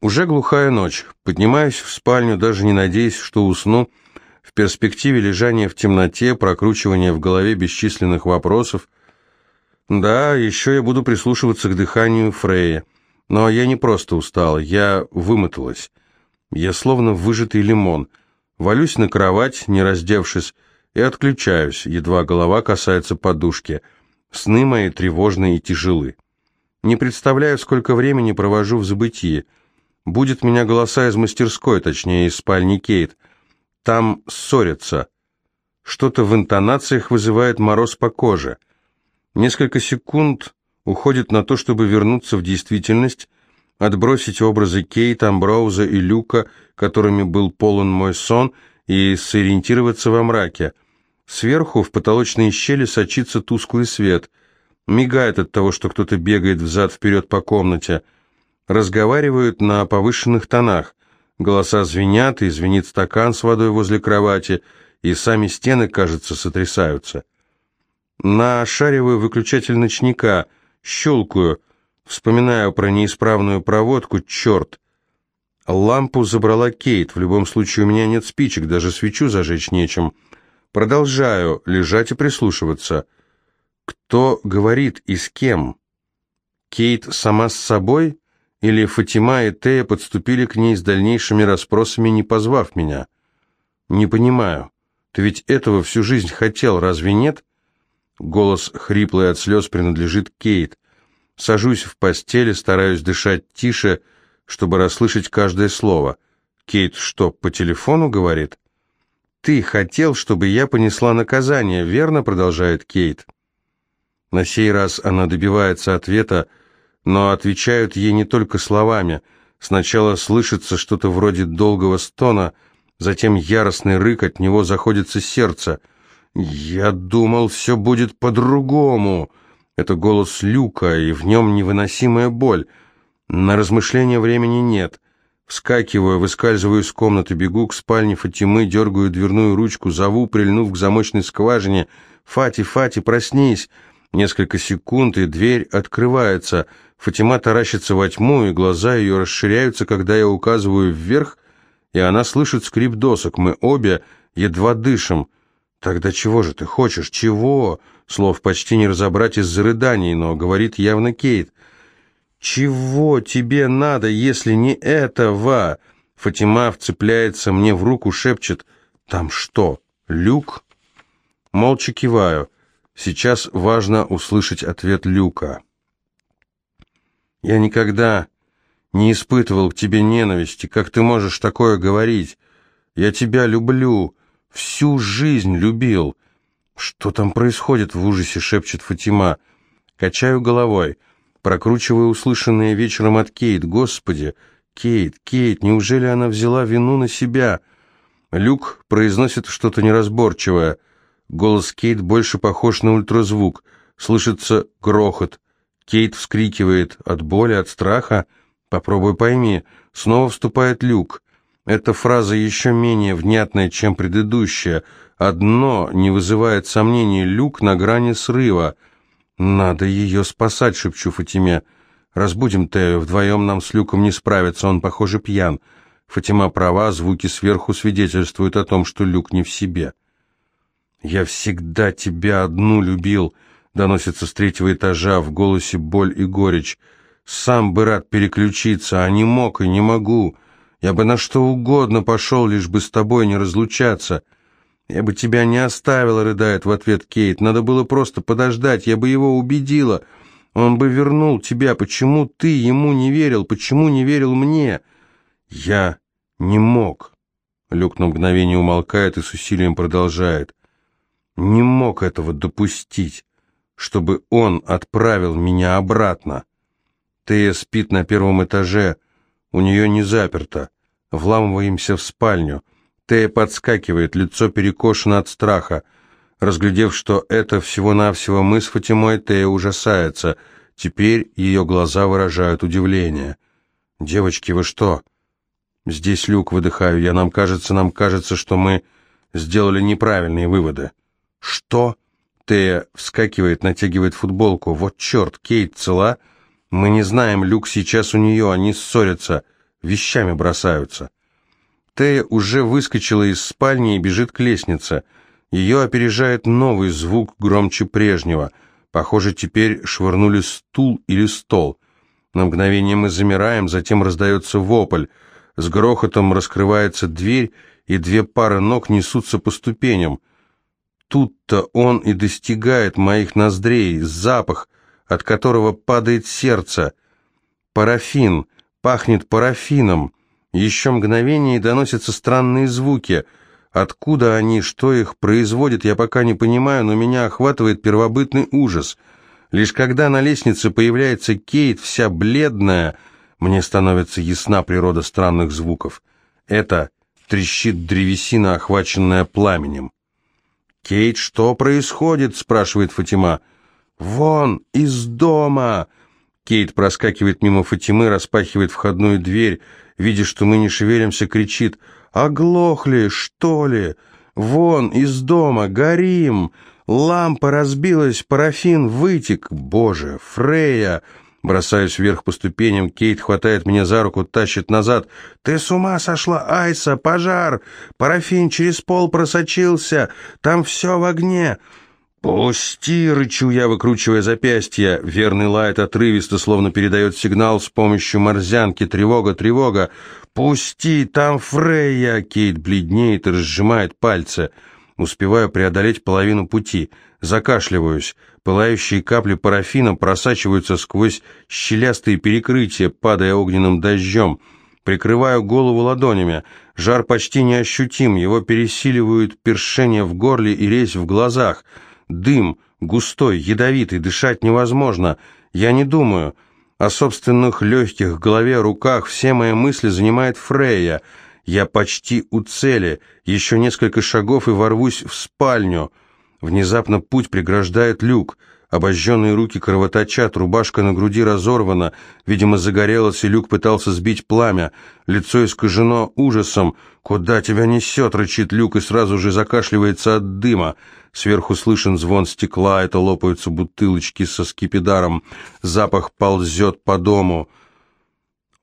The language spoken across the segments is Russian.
Уже глухая ночь. Поднимаюсь в спальню, даже не надеясь, что усну. В перспективе лежания в темноте, прокручивания в голове бесчисленных вопросов. Да, еще я буду прислушиваться к дыханию Фрея. Но я не просто устала, я вымоталась. Я словно выжатый лимон. Валюсь на кровать, не раздевшись, и отключаюсь, едва голова касается подушки. Сны мои тревожные и тяжелы. Не представляю, сколько времени провожу в забытии. Будет меня голоса из мастерской, точнее, из спальни Кейт. Там ссорятся. Что-то в интонациях вызывает мороз по коже. Несколько секунд уходит на то, чтобы вернуться в действительность, отбросить образы Кейт, Амброуза и Люка, которыми был полон мой сон, и сориентироваться во мраке. Сверху в потолочные щели сочится тусклый свет. Мигает от того, что кто-то бегает взад-вперед по комнате. Разговаривают на повышенных тонах. Голоса звенят, и звенит стакан с водой возле кровати, и сами стены, кажется, сотрясаются. Нашариваю выключатель ночника, щелкаю, вспоминаю про неисправную проводку, черт. Лампу забрала Кейт, в любом случае у меня нет спичек, даже свечу зажечь нечем. Продолжаю лежать и прислушиваться. Кто говорит и с кем? Кейт сама с собой? Или Фатима и Тея подступили к ней с дальнейшими расспросами, не позвав меня? Не понимаю. Ты ведь этого всю жизнь хотел, разве нет? Голос хриплый от слез принадлежит Кейт. Сажусь в постели, стараюсь дышать тише, чтобы расслышать каждое слово. Кейт что, по телефону говорит? «Ты хотел, чтобы я понесла наказание, верно?» — продолжает Кейт. На сей раз она добивается ответа, но отвечают ей не только словами. Сначала слышится что-то вроде долгого стона, затем яростный рык, от него заходится сердце. «Я думал, все будет по-другому!» Это голос Люка, и в нем невыносимая боль. На размышления времени нет. Вскакиваю, выскальзываю из комнаты, бегу к спальне Фатимы, дергаю дверную ручку, зову, прильнув к замочной скважине. «Фати, Фати, проснись!» Несколько секунд, и дверь открывается. Фатима таращится во тьму, и глаза ее расширяются, когда я указываю вверх, и она слышит скрип досок. Мы обе едва дышим. «Тогда чего же ты хочешь? Чего?» Слов почти не разобрать из-за рыданий, но говорит явно Кейт. «Чего тебе надо, если не этого?» Фатима вцепляется мне в руку, шепчет. «Там что, люк?» Молча киваю. Сейчас важно услышать ответ Люка. «Я никогда не испытывал к тебе ненависти. Как ты можешь такое говорить? Я тебя люблю. Всю жизнь любил». «Что там происходит?» — в ужасе шепчет Фатима. Качаю головой. Прокручиваю услышанное вечером от Кейт. Господи, Кейт, Кейт, неужели она взяла вину на себя? Люк произносит что-то неразборчивое. Голос Кейт больше похож на ультразвук. Слышится грохот. Кейт вскрикивает от боли, от страха. Попробуй пойми. Снова вступает Люк. Эта фраза еще менее внятная, чем предыдущая. Одно не вызывает сомнений. Люк на грани срыва — «Надо ее спасать», — шепчу Фатиме. «Разбудим Тею, вдвоем нам с Люком не справиться, он, похоже, пьян». Фатима права, звуки сверху свидетельствуют о том, что Люк не в себе. «Я всегда тебя одну любил», — доносится с третьего этажа, в голосе боль и горечь. «Сам бы рад переключиться, а не мог и не могу. Я бы на что угодно пошел, лишь бы с тобой не разлучаться». «Я бы тебя не оставила», — рыдает в ответ Кейт. «Надо было просто подождать, я бы его убедила. Он бы вернул тебя. Почему ты ему не верил? Почему не верил мне?» «Я не мог». Люк на мгновение умолкает и с усилием продолжает. «Не мог этого допустить, чтобы он отправил меня обратно. Тея спит на первом этаже, у нее не заперто. Вламываемся в спальню». Тея подскакивает, лицо перекошено от страха. Разглядев, что это всего-навсего мы с Фатимой, Тея ужасается. Теперь ее глаза выражают удивление. «Девочки, вы что?» «Здесь люк, выдыхаю я. Нам кажется, нам кажется, что мы сделали неправильные выводы». «Что?» Тея вскакивает, натягивает футболку. «Вот черт, Кейт цела?» «Мы не знаем, люк сейчас у нее, они ссорятся». вещами бросаются. Тея уже выскочила из спальни и бежит к лестнице. Ее опережает новый звук громче прежнего. Похоже, теперь швырнули стул или стол. На мгновение мы замираем, затем раздается вопль. С грохотом раскрывается дверь, и две пары ног несутся по ступеням. Тут-то он и достигает моих ноздрей, запах, от которого падает сердце. Парафин, пахнет парафином. Еще мгновение и доносятся странные звуки. Откуда они, что их производит, я пока не понимаю, но меня охватывает первобытный ужас. Лишь когда на лестнице появляется Кейт, вся бледная, мне становится ясна природа странных звуков. Это трещит древесина, охваченная пламенем. «Кейт, что происходит?» – спрашивает Фатима. «Вон, из дома!» Кейт проскакивает мимо Фатимы, распахивает входную дверь, видя, что мы не шевелимся, кричит «Оглохли, что ли? Вон, из дома, горим! Лампа разбилась, парафин вытек! Боже, Фрея!» Бросаюсь вверх по ступеням, Кейт хватает меня за руку, тащит назад. «Ты с ума сошла, Айса! Пожар! Парафин через пол просочился! Там все в огне!» «Пусти!» — рычу я, выкручивая запястье. Верный Лайт отрывисто, словно передает сигнал с помощью морзянки. «Тревога, тревога! Пусти! Там Фрейя!» Кейт бледнеет и разжимает пальцы. Успеваю преодолеть половину пути. Закашливаюсь. Пылающие капли парафина просачиваются сквозь щелястые перекрытия, падая огненным дождем. Прикрываю голову ладонями. Жар почти неощутим, его пересиливают першение в горле и резь в глазах. Дым, густой, ядовитый, дышать невозможно. Я не думаю. О собственных легких, голове, руках все мои мысли занимает Фрейя. Я почти у цели. Еще несколько шагов и ворвусь в спальню. Внезапно путь преграждает люк. Обожженные руки кровоточат, рубашка на груди разорвана. Видимо, загорелась, и люк пытался сбить пламя. Лицо искажено ужасом. «Куда тебя несет?» — рычит люк и сразу же закашливается от дыма. Сверху слышен звон стекла, это лопаются бутылочки со скипидаром. Запах ползет по дому.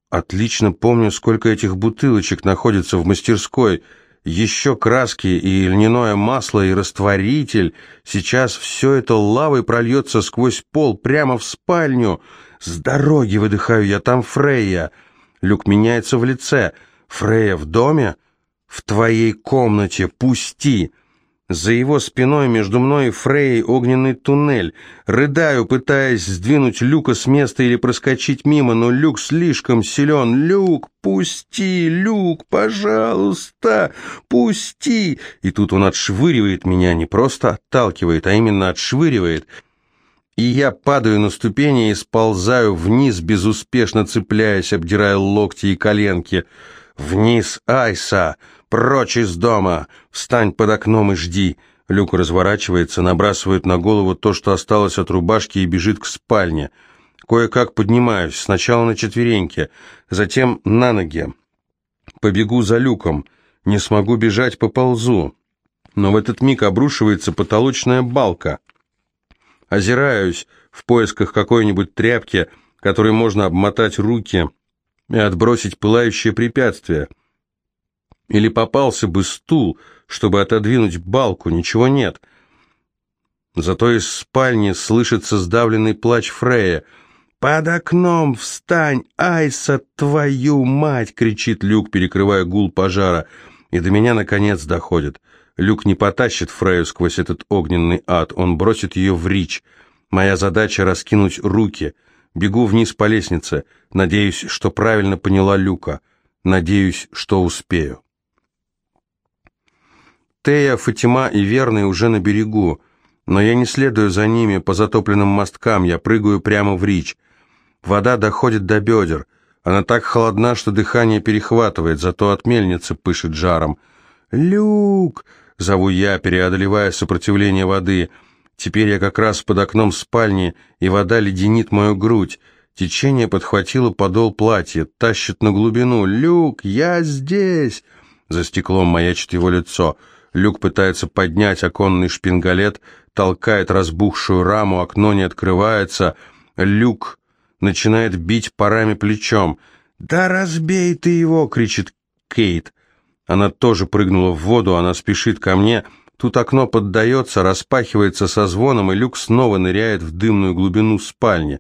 Отлично помню, сколько этих бутылочек находится в мастерской — еще краски и льняное масло, и растворитель. Сейчас все это лавой прольется сквозь пол, прямо в спальню. С дороги выдыхаю я, там Фрейя. Люк меняется в лице. Фрейя в доме? В твоей комнате, пусти. За его спиной между мной и Фрей огненный туннель. Рыдаю, пытаясь сдвинуть Люка с места или проскочить мимо, но Люк слишком силен. «Люк, пусти! Люк, пожалуйста, пусти!» И тут он отшвыривает меня, не просто отталкивает, а именно отшвыривает. И я падаю на ступени и сползаю вниз, безуспешно цепляясь, обдирая локти и коленки. «Вниз, Айса!» «Прочь из дома! Встань под окном и жди!» Люк разворачивается, набрасывает на голову то, что осталось от рубашки, и бежит к спальне. Кое-как поднимаюсь, сначала на четвереньки, затем на ноги. Побегу за люком. Не смогу бежать, поползу. Но в этот миг обрушивается потолочная балка. Озираюсь в поисках какой-нибудь тряпки, которой можно обмотать руки и отбросить пылающее препятствие — или попался бы стул, чтобы отодвинуть балку, ничего нет. Зато из спальни слышится сдавленный плач Фрея. «Под окном встань, Айса, твою мать!» — кричит Люк, перекрывая гул пожара. И до меня, наконец, доходит. Люк не потащит Фрею сквозь этот огненный ад, он бросит ее в рич. Моя задача — раскинуть руки. Бегу вниз по лестнице. Надеюсь, что правильно поняла Люка. Надеюсь, что успею. Тея, Фатима и Верный уже на берегу, но я не следую за ними по затопленным мосткам, я прыгаю прямо в речь. Вода доходит до бедер. Она так холодна, что дыхание перехватывает, зато от мельницы пышет жаром. «Люк!» — зову я, преодолевая сопротивление воды. Теперь я как раз под окном спальни, и вода леденит мою грудь. Течение подхватило подол платья, тащит на глубину. «Люк, я здесь!» За стеклом маячит его лицо — Люк пытается поднять оконный шпингалет, толкает разбухшую раму, окно не открывается. Люк начинает бить парами плечом. «Да разбей ты его!» — кричит Кейт. Она тоже прыгнула в воду, она спешит ко мне. Тут окно поддается, распахивается со звоном, и люк снова ныряет в дымную глубину спальни.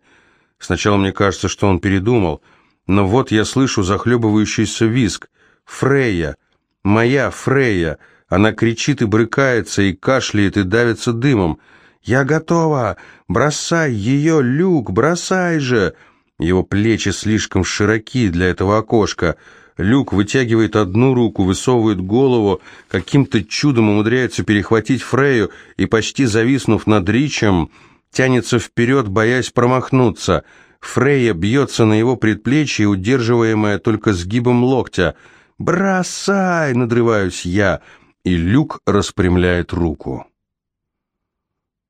Сначала мне кажется, что он передумал, но вот я слышу захлебывающийся визг. «Фрея! Моя Фрея!» Она кричит и брыкается, и кашляет, и давится дымом. «Я готова! Бросай ее, Люк, бросай же!» Его плечи слишком широки для этого окошка. Люк вытягивает одну руку, высовывает голову, каким-то чудом умудряется перехватить Фрею и, почти зависнув над Ричем, тянется вперед, боясь промахнуться. Фрея бьется на его предплечье, удерживаемая только сгибом локтя. «Бросай!» — надрываюсь я — и Люк распрямляет руку.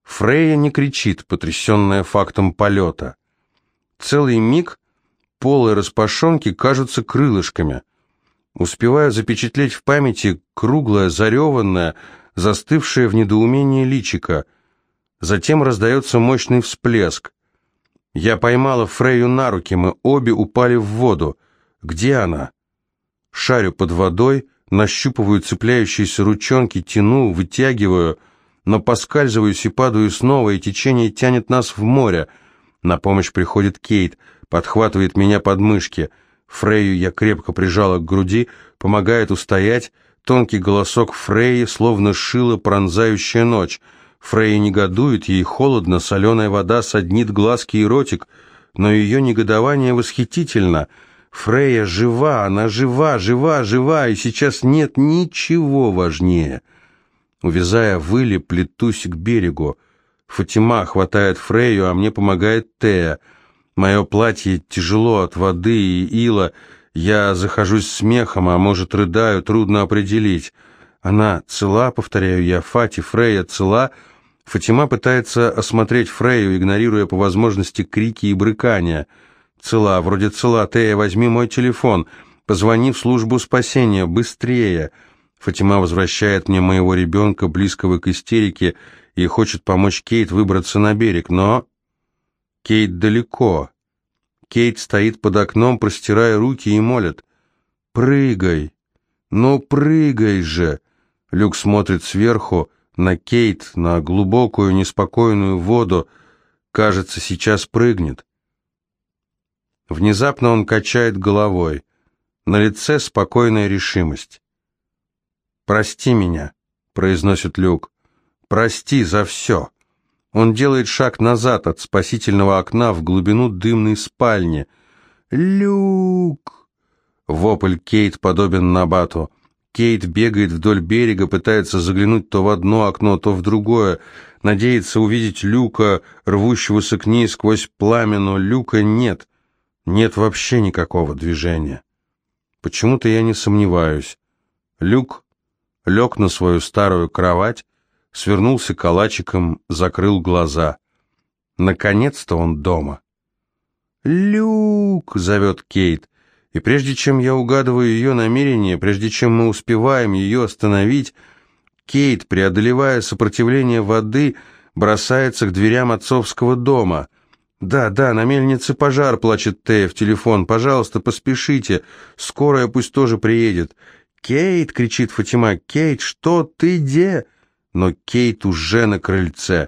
Фрейя не кричит, потрясенная фактом полета. Целый миг полы распашонки кажутся крылышками. Успеваю запечатлеть в памяти круглое, зареванное, застывшее в недоумении личико. Затем раздается мощный всплеск. Я поймала Фрейю на руки, мы обе упали в воду. Где она? Шарю под водой, нащупываю цепляющиеся ручонки, тяну, вытягиваю, но поскальзываюсь и падаю снова, и течение тянет нас в море. На помощь приходит Кейт, подхватывает меня под мышки. Фрейю я крепко прижала к груди, помогает устоять. Тонкий голосок Фрейи, словно шила пронзающая ночь. Фрейя негодует, ей холодно, соленая вода соднит глазки и ротик, но ее негодование восхитительно — Фрея жива, она жива, жива, жива, и сейчас нет ничего важнее. Увязая выли, плетусь к берегу. Фатима хватает Фрею, а мне помогает Тея. Мое платье тяжело от воды и ила. Я захожусь смехом, а может рыдаю, трудно определить. Она цела, повторяю я, Фати, Фрея цела. Фатима пытается осмотреть Фрею, игнорируя по возможности крики и брыкания. «Цела, вроде цела. Тея, возьми мой телефон. Позвони в службу спасения. Быстрее!» Фатима возвращает мне моего ребенка, близкого к истерике, и хочет помочь Кейт выбраться на берег, но... Кейт далеко. Кейт стоит под окном, простирая руки и молит. «Прыгай! Ну, прыгай же!» Люк смотрит сверху на Кейт, на глубокую, неспокойную воду. Кажется, сейчас прыгнет. Внезапно он качает головой. На лице спокойная решимость. «Прости меня», — произносит Люк. «Прости за все». Он делает шаг назад от спасительного окна в глубину дымной спальни. «Люк!» Вопль Кейт подобен Набату. Кейт бегает вдоль берега, пытается заглянуть то в одно окно, то в другое, надеется увидеть Люка, рвущегося к ней сквозь пламя, но Люка нет. Нет вообще никакого движения. Почему-то я не сомневаюсь. Люк лег на свою старую кровать, свернулся калачиком, закрыл глаза. Наконец-то он дома. «Люк!» — зовет Кейт. И прежде чем я угадываю ее намерение, прежде чем мы успеваем ее остановить, Кейт, преодолевая сопротивление воды, бросается к дверям отцовского дома. «Да, да, на мельнице пожар», — плачет Тея в телефон. «Пожалуйста, поспешите. Скорая пусть тоже приедет». «Кейт!» — кричит Фатима. «Кейт, что ты где?» Но Кейт уже на крыльце.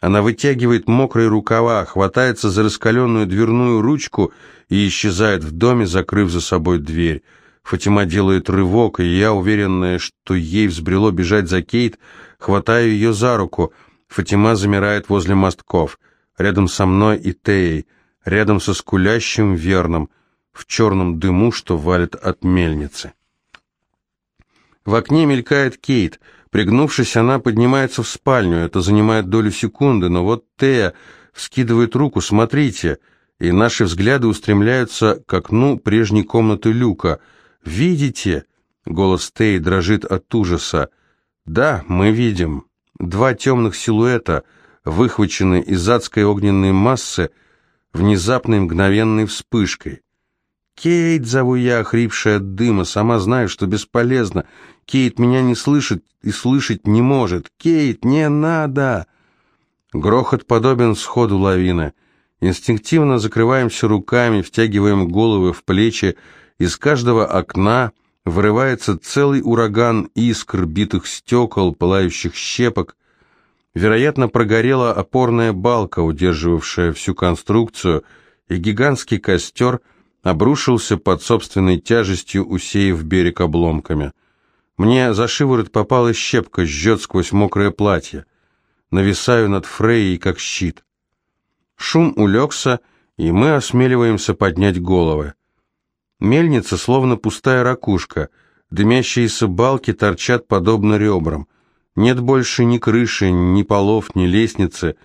Она вытягивает мокрые рукава, хватается за раскаленную дверную ручку и исчезает в доме, закрыв за собой дверь. Фатима делает рывок, и я, уверенная, что ей взбрело бежать за Кейт, хватаю ее за руку. Фатима замирает возле мостков — рядом со мной и Теей, рядом со скулящим Верном, в черном дыму, что валит от мельницы. В окне мелькает Кейт. Пригнувшись, она поднимается в спальню. Это занимает долю секунды, но вот Тея вскидывает руку, смотрите, и наши взгляды устремляются к окну прежней комнаты Люка. «Видите?» — голос Теи дрожит от ужаса. «Да, мы видим. Два темных силуэта — выхвачены из адской огненной массы внезапной мгновенной вспышкой. «Кейт!» — зову я, охрипшая от дыма, сама знаю, что бесполезно. Кейт меня не слышит и слышать не может. «Кейт, не надо!» Грохот подобен сходу лавины. Инстинктивно закрываемся руками, втягиваем головы в плечи, из каждого окна вырывается целый ураган искр, битых стекол, пылающих щепок. Вероятно, прогорела опорная балка, удерживавшая всю конструкцию, и гигантский костер обрушился под собственной тяжестью, усеяв берег обломками. Мне за шиворот попала щепка, жжет сквозь мокрое платье. Нависаю над Фрейей, как щит. Шум улегся, и мы осмеливаемся поднять головы. Мельница словно пустая ракушка, дымящиеся балки торчат подобно ребрам. Нет больше ни крыши, ни полов, ни лестницы,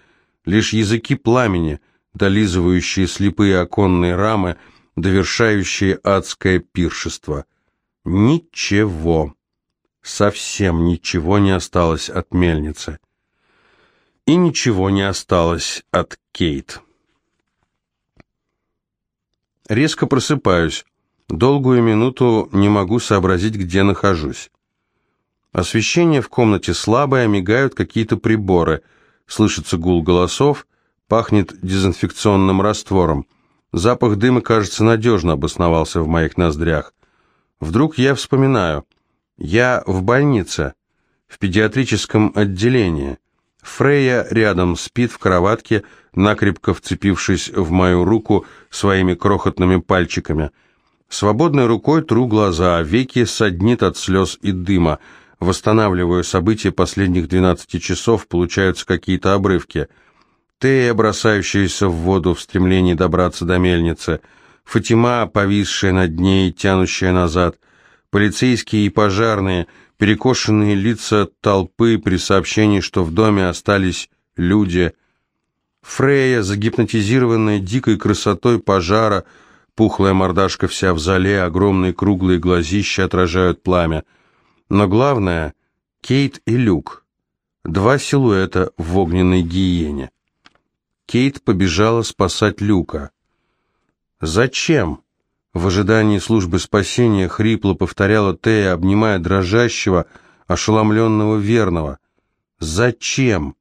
лишь языки пламени, долизывающие слепые оконные рамы, довершающие адское пиршество. Ничего, совсем ничего не осталось от мельницы. И ничего не осталось от Кейт. Резко просыпаюсь. Долгую минуту не могу сообразить, где нахожусь. Освещение в комнате слабое, мигают какие-то приборы. Слышится гул голосов, пахнет дезинфекционным раствором. Запах дыма, кажется, надежно обосновался в моих ноздрях. Вдруг я вспоминаю. Я в больнице, в педиатрическом отделении. Фрея рядом спит в кроватке, накрепко вцепившись в мою руку своими крохотными пальчиками – Свободной рукой тру глаза, веки саднит от слез и дыма. Восстанавливаю события последних 12 часов, получаются какие-то обрывки. Тея, бросающаяся в воду в стремлении добраться до мельницы. Фатима, повисшая над ней, тянущая назад. Полицейские и пожарные, перекошенные лица толпы при сообщении, что в доме остались люди. Фрея, загипнотизированная дикой красотой пожара, Пухлая мордашка вся в зале, огромные круглые глазища отражают пламя. Но главное — Кейт и Люк. Два силуэта в огненной гиене. Кейт побежала спасать Люка. «Зачем?» В ожидании службы спасения хрипло повторяла Тея, обнимая дрожащего, ошеломленного верного. «Зачем?»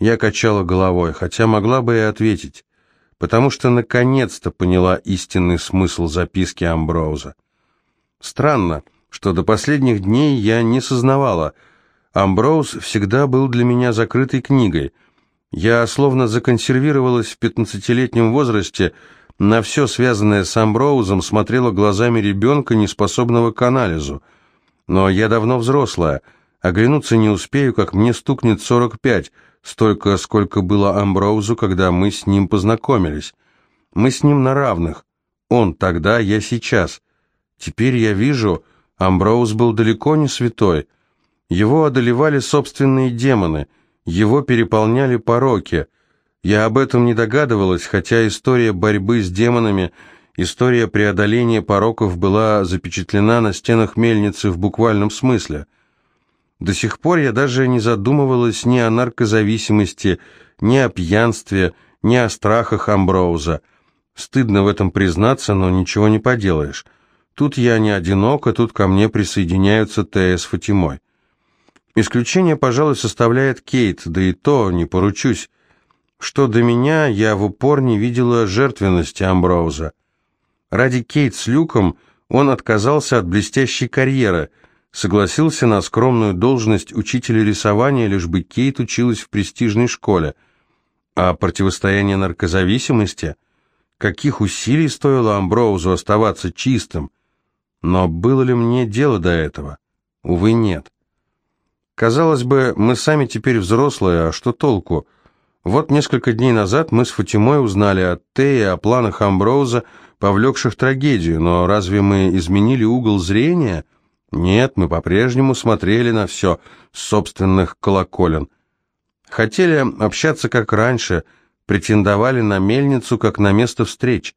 Я качала головой, хотя могла бы и ответить потому что наконец-то поняла истинный смысл записки Амброуза. Странно, что до последних дней я не сознавала. Амброуз всегда был для меня закрытой книгой. Я словно законсервировалась в пятнадцатилетнем возрасте, на все связанное с Амброузом смотрела глазами ребенка, неспособного к анализу. Но я давно взрослая, оглянуться не успею, как мне стукнет сорок пять — столько, сколько было Амброузу, когда мы с ним познакомились. Мы с ним на равных. Он тогда, я сейчас. Теперь я вижу, Амброуз был далеко не святой. Его одолевали собственные демоны, его переполняли пороки. Я об этом не догадывалась, хотя история борьбы с демонами, история преодоления пороков была запечатлена на стенах мельницы в буквальном смысле – до сих пор я даже не задумывалась ни о наркозависимости, ни о пьянстве, ни о страхах Амброуза. Стыдно в этом признаться, но ничего не поделаешь. Тут я не одинока, тут ко мне присоединяются Тея с Фатимой. Исключение, пожалуй, составляет Кейт, да и то не поручусь. Что до меня, я в упор не видела жертвенности Амброуза. Ради Кейт с Люком он отказался от блестящей карьеры – согласился на скромную должность учителя рисования, лишь бы Кейт училась в престижной школе. А противостояние наркозависимости? Каких усилий стоило Амброузу оставаться чистым? Но было ли мне дело до этого? Увы, нет. Казалось бы, мы сами теперь взрослые, а что толку? Вот несколько дней назад мы с Фатимой узнали от Теи о планах Амброуза, повлекших трагедию, но разве мы изменили угол зрения – нет, мы по-прежнему смотрели на все с собственных колоколен. Хотели общаться как раньше, претендовали на мельницу как на место встреч.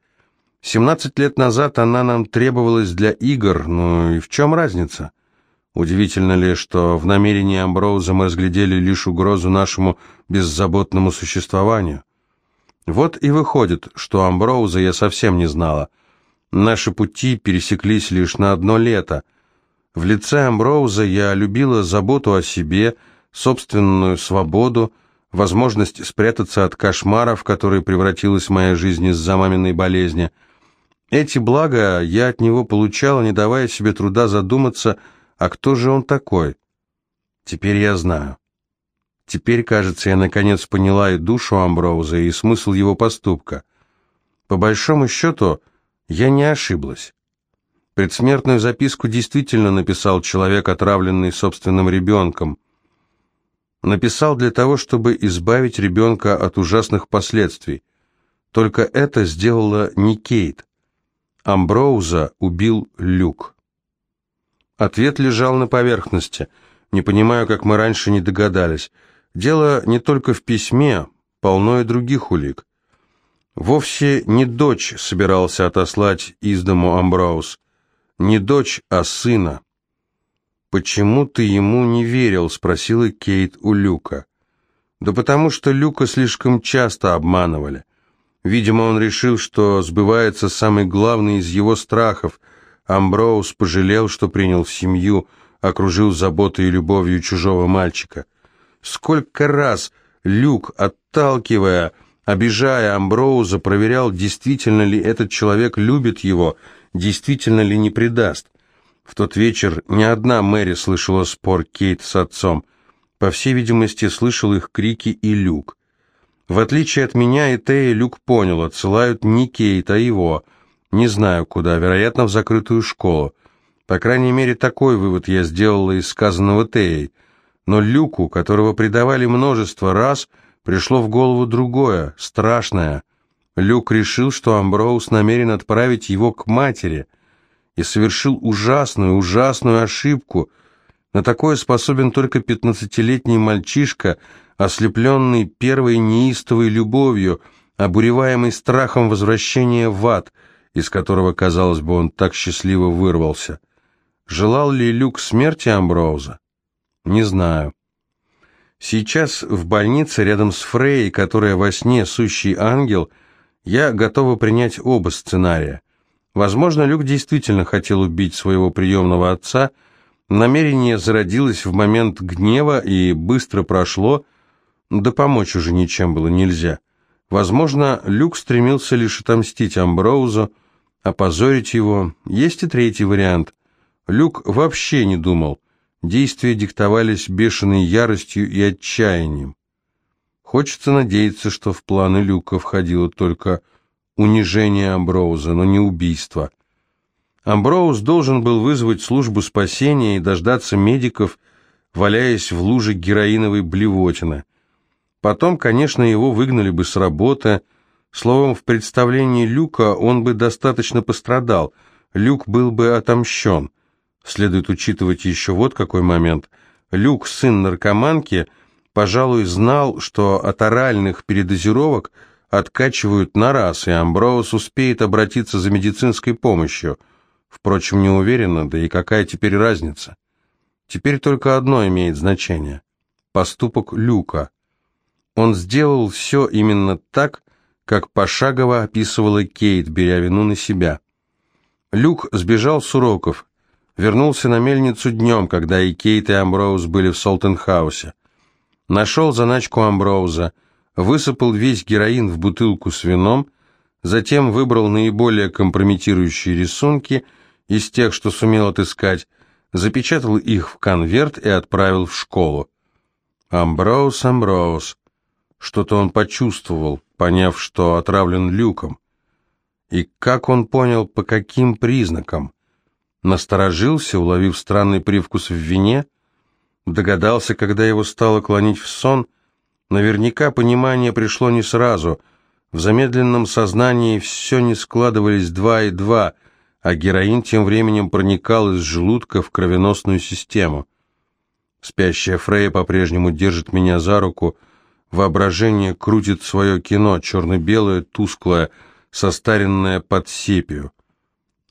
Семнадцать лет назад она нам требовалась для игр, ну и в чем разница? Удивительно ли, что в намерении Амброуза мы разглядели лишь угрозу нашему беззаботному существованию? Вот и выходит, что Амброуза я совсем не знала. Наши пути пересеклись лишь на одно лето — в лице Амброуза я любила заботу о себе, собственную свободу, возможность спрятаться от кошмаров, в которые превратилась моя жизнь из-за маминой болезни. Эти блага я от него получала, не давая себе труда задуматься, а кто же он такой? Теперь я знаю. Теперь, кажется, я наконец поняла и душу Амброуза, и смысл его поступка. По большому счету, я не ошиблась. Предсмертную записку действительно написал человек, отравленный собственным ребенком. Написал для того, чтобы избавить ребенка от ужасных последствий. Только это сделала не Кейт. Амброуза убил Люк. Ответ лежал на поверхности. Не понимаю, как мы раньше не догадались. Дело не только в письме, полно и других улик. Вовсе не дочь собирался отослать из дому Амброуз. Не дочь, а сына. «Почему ты ему не верил?» — спросила Кейт у Люка. «Да потому что Люка слишком часто обманывали. Видимо, он решил, что сбывается самый главный из его страхов. Амброуз пожалел, что принял в семью, окружил заботой и любовью чужого мальчика. Сколько раз Люк, отталкивая, обижая Амброуза, проверял, действительно ли этот человек любит его, действительно ли не предаст. В тот вечер ни одна Мэри слышала спор Кейт с отцом. По всей видимости, слышал их крики и Люк. В отличие от меня и Тея, Люк понял, отсылают не Кейт, а его. Не знаю куда, вероятно, в закрытую школу. По крайней мере, такой вывод я сделала из сказанного Теей. Но Люку, которого предавали множество раз, пришло в голову другое, страшное. Люк решил, что Амброуз намерен отправить его к матери, и совершил ужасную, ужасную ошибку. На такое способен только пятнадцатилетний мальчишка, ослепленный первой неистовой любовью, обуреваемый страхом возвращения в ад, из которого, казалось бы, он так счастливо вырвался. Желал ли Люк смерти Амброуза? Не знаю. Сейчас в больнице рядом с Фрей, которая во сне сущий ангел, я готова принять оба сценария. Возможно, Люк действительно хотел убить своего приемного отца, намерение зародилось в момент гнева и быстро прошло, да помочь уже ничем было нельзя. Возможно, Люк стремился лишь отомстить Амброузу, опозорить его. Есть и третий вариант. Люк вообще не думал – Действия диктовались бешеной яростью и отчаянием. Хочется надеяться, что в планы Люка входило только унижение Амброуза, но не убийство. Амброуз должен был вызвать службу спасения и дождаться медиков, валяясь в луже героиновой блевотины. Потом, конечно, его выгнали бы с работы. Словом, в представлении Люка он бы достаточно пострадал. Люк был бы отомщен. Следует учитывать еще вот какой момент. Люк, сын наркоманки, пожалуй, знал, что от оральных передозировок откачивают на раз, и Амброуз успеет обратиться за медицинской помощью. Впрочем, не уверена, да и какая теперь разница? Теперь только одно имеет значение. Поступок Люка. Он сделал все именно так, как пошагово описывала Кейт, беря вину на себя. Люк сбежал с уроков, Вернулся на мельницу днем, когда и Кейт, и Амброуз были в Солтенхаусе. Нашел заначку Амброуза, высыпал весь героин в бутылку с вином, затем выбрал наиболее компрометирующие рисунки из тех, что сумел отыскать, запечатал их в конверт и отправил в школу. Амброуз, Амброуз. Что-то он почувствовал, поняв, что отравлен люком. И как он понял, по каким признакам? Насторожился, уловив странный привкус в вине, догадался, когда его стало клонить в сон. Наверняка понимание пришло не сразу. В замедленном сознании все не складывались два и два, а героин тем временем проникал из желудка в кровеносную систему. Спящая Фрея по-прежнему держит меня за руку, воображение крутит свое кино, черно-белое, тусклое, состаренное под сепию.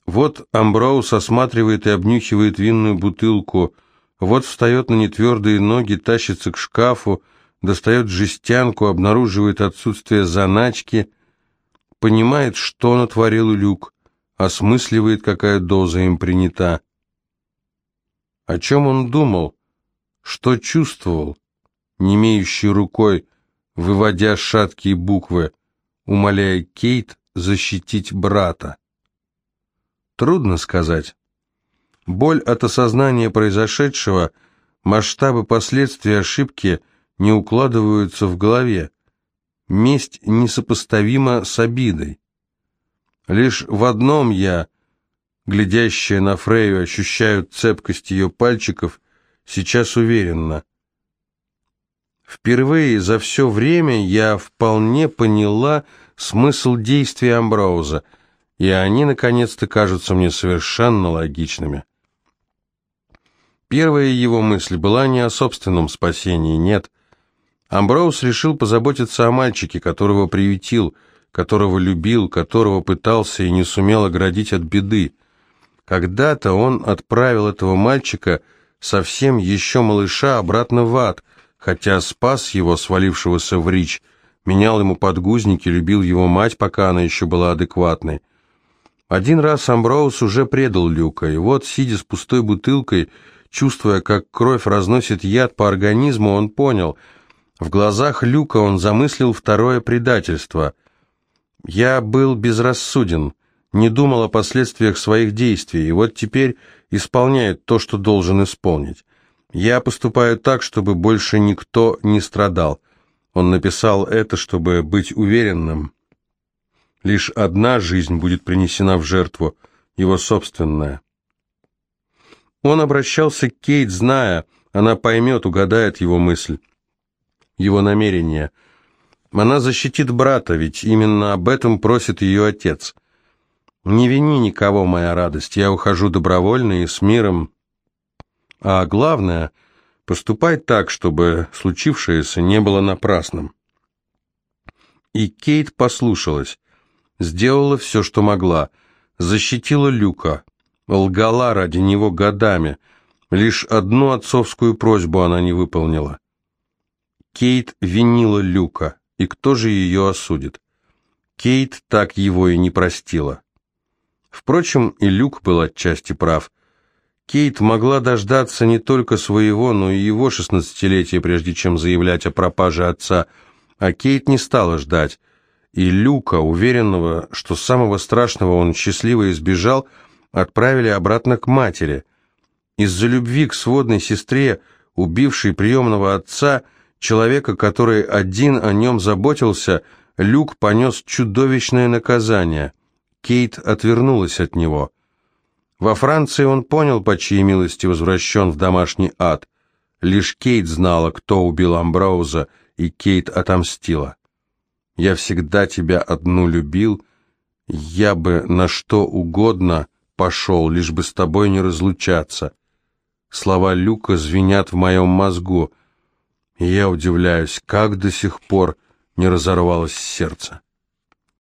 Вот Амброуз осматривает и обнюхивает винную бутылку, вот встает на нетвердые ноги, тащится к шкафу, достает жестянку, обнаруживает отсутствие заначки, понимает, что натворил Люк, осмысливает, какая доза им принята. О чем он думал? Что чувствовал? Не имеющий рукой выводя шаткие буквы, умоляя Кейт защитить брата. Трудно сказать. Боль от осознания произошедшего, масштабы последствий ошибки не укладываются в голове. Месть несопоставима с обидой. Лишь в одном я, глядящая на Фрею, ощущаю цепкость ее пальчиков, сейчас уверенно. Впервые за все время я вполне поняла смысл действий Амброуза — и они, наконец-то, кажутся мне совершенно логичными. Первая его мысль была не о собственном спасении, нет. Амброуз решил позаботиться о мальчике, которого приютил, которого любил, которого пытался и не сумел оградить от беды. Когда-то он отправил этого мальчика, совсем еще малыша, обратно в ад, хотя спас его, свалившегося в рич, менял ему подгузники, любил его мать, пока она еще была адекватной. Один раз Амброуз уже предал Люка, и вот, сидя с пустой бутылкой, чувствуя, как кровь разносит яд по организму, он понял, в глазах Люка он замыслил второе предательство. «Я был безрассуден, не думал о последствиях своих действий, и вот теперь исполняет то, что должен исполнить. Я поступаю так, чтобы больше никто не страдал». Он написал это, чтобы быть уверенным, Лишь одна жизнь будет принесена в жертву, его собственная. Он обращался к Кейт, зная, она поймет, угадает его мысль, его намерение. Она защитит брата, ведь именно об этом просит ее отец. «Не вини никого, моя радость, я ухожу добровольно и с миром. А главное, поступай так, чтобы случившееся не было напрасным». И Кейт послушалась сделала все, что могла. Защитила Люка, лгала ради него годами. Лишь одну отцовскую просьбу она не выполнила. Кейт винила Люка, и кто же ее осудит? Кейт так его и не простила. Впрочем, и Люк был отчасти прав. Кейт могла дождаться не только своего, но и его шестнадцатилетия, прежде чем заявлять о пропаже отца, а Кейт не стала ждать и Люка, уверенного, что самого страшного он счастливо избежал, отправили обратно к матери. Из-за любви к сводной сестре, убившей приемного отца, человека, который один о нем заботился, Люк понес чудовищное наказание. Кейт отвернулась от него. Во Франции он понял, по чьей милости возвращен в домашний ад. Лишь Кейт знала, кто убил Амброуза, и Кейт отомстила. Я всегда тебя одну любил, я бы на что угодно пошел, лишь бы с тобой не разлучаться. Слова Люка звенят в моем мозгу, и я удивляюсь, как до сих пор не разорвалось сердце.